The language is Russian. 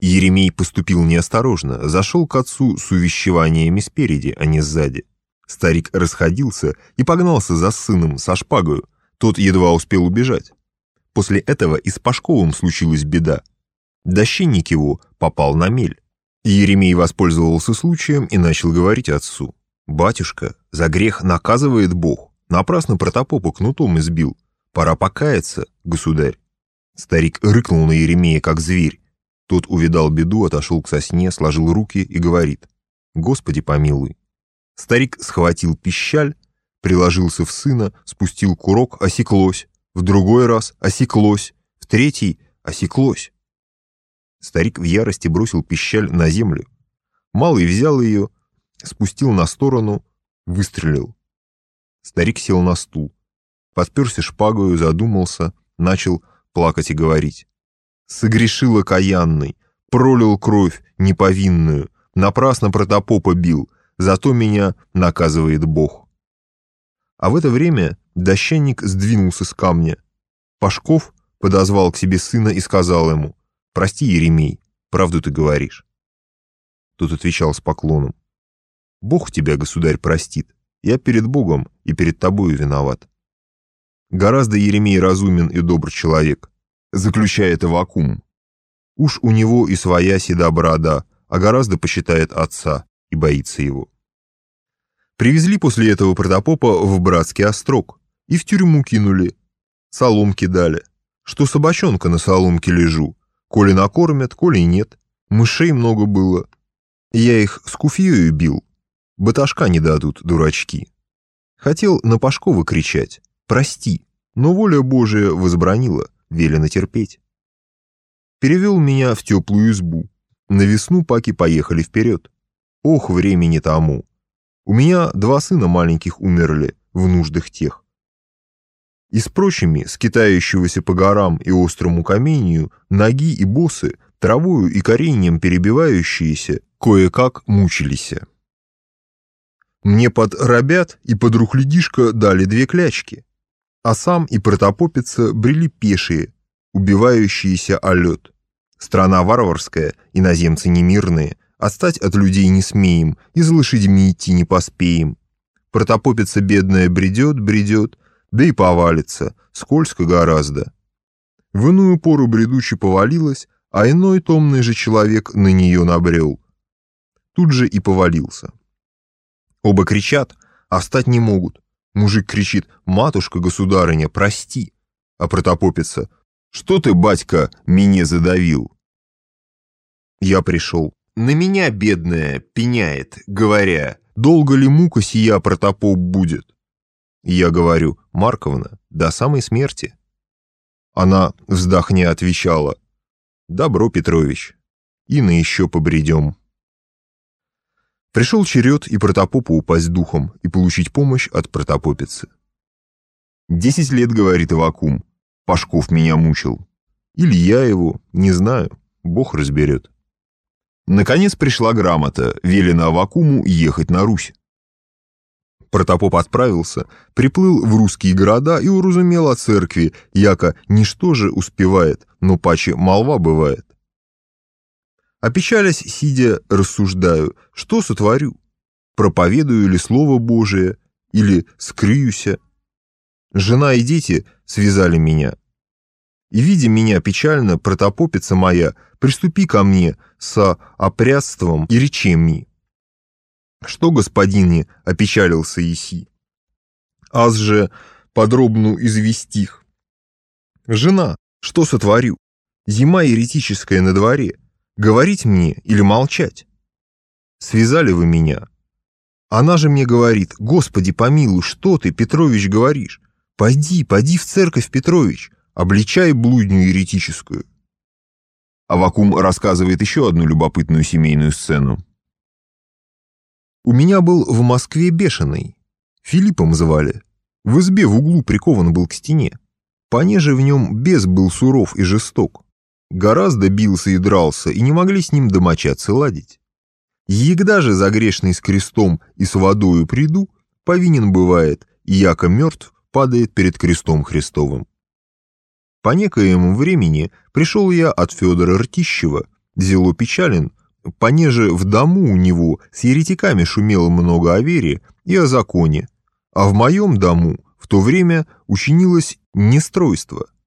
Еремей поступил неосторожно, зашел к отцу с увещеваниями спереди, а не сзади. Старик расходился и погнался за сыном со шпагою, тот едва успел убежать. После этого и с Пашковым случилась беда. Дощенник его попал на мель. Еремей воспользовался случаем и начал говорить отцу. «Батюшка, за грех наказывает Бог. Напрасно протопопа кнутом избил. Пора покаяться, государь». Старик рыкнул на Еремея, как зверь. Тот увидал беду, отошел к сосне, сложил руки и говорит. «Господи помилуй». Старик схватил пищаль, приложился в сына, спустил курок, осеклось. В другой раз осеклось, в третий осеклось. Старик в ярости бросил пищаль на землю. Малый взял ее, спустил на сторону, выстрелил. Старик сел на стул, подперся шпагою, задумался, начал плакать и говорить. «Согрешил окаянный, пролил кровь неповинную, напрасно протопопа бил, зато меня наказывает Бог». А в это время дощанник сдвинулся с камня. Пашков подозвал к себе сына и сказал ему, «Прости, Еремей, правду ты говоришь». Тот отвечал с поклоном, «Бог тебя, государь, простит. Я перед Богом и перед тобою виноват». Гораздо Еремей разумен и добр человек, заключает Авакум. Уж у него и своя седа борода, а гораздо посчитает отца и боится его. Привезли после этого протопопа в братский острог и в тюрьму кинули. Соломки дали. Что собачонка на соломке лежу. Коли накормят, коли нет. Мышей много было. Я их с куфьёю бил. Баташка не дадут, дурачки. Хотел на Пашкова кричать. Прости. Но воля Божия возбранила, велено терпеть. Перевел меня в теплую избу. На весну паки поехали вперед. Ох, времени тому. У меня два сына маленьких умерли в нуждах тех. И с прочими, скитающегося по горам и острому каменью, ноги и босы, травою и кореньем перебивающиеся, кое-как мучились. Мне под рабят и под рухлядишко дали две клячки, а сам и протопопица брели пешие, убивающиеся о лед. Страна варварская, иноземцы немирные, Отстать от людей не смеем, и с лошадьми идти не поспеем. Протопопица бедная бредет, бредет, да и повалится, скользко гораздо. В иную пору бредучи повалилась, а иной томный же человек на нее набрел. Тут же и повалился. Оба кричат, а встать не могут. Мужик кричит «Матушка-государыня, прости!» А протопопица «Что ты, батька, меня задавил?» Я пришел на меня, бедная, пеняет, говоря, долго ли мука сия протопоп будет? Я говорю, Марковна, до самой смерти. Она, вздохня, отвечала, добро, Петрович, и на еще побредем. Пришел черед и протопопу упасть духом и получить помощь от протопопицы. Десять лет, говорит Ивакум, Пашков меня мучил. Или я его, не знаю, Бог разберет. Наконец пришла грамота, велено Авакуму ехать на Русь. Протопоп отправился, приплыл в русские города и уразумел о церкви, яко ничто же успевает, но паче молва бывает. Опечалясь, сидя, рассуждаю, что сотворю? Проповедую ли Слово Божие, или скрыюся? Жена и дети связали меня, и, видя меня печально, протопопица моя, приступи ко мне со опрятством и речеми. Что, господине, опечалился Иси? Аз же подробну известих. Жена, что сотворю? Зима еретическая на дворе. Говорить мне или молчать? Связали вы меня. Она же мне говорит, Господи помилуй, что ты, Петрович, говоришь? Пойди, пойди в церковь, Петрович обличай блудню еретическую. Авакум рассказывает еще одну любопытную семейную сцену. У меня был в Москве бешеный. Филиппом звали. В избе в углу прикован был к стене. Понеже в нем бес был суров и жесток. Гораздо бился и дрался, и не могли с ним домочадцы ладить. Егда же за грешный с крестом и с водою приду, повинен бывает, и яко мертв падает перед крестом Христовым. По некоему времени пришел я от Федора Ртищева, Зело печален, понеже в дому у него с еретиками шумело много о вере и о законе, а в моем дому в то время учинилось нестройство –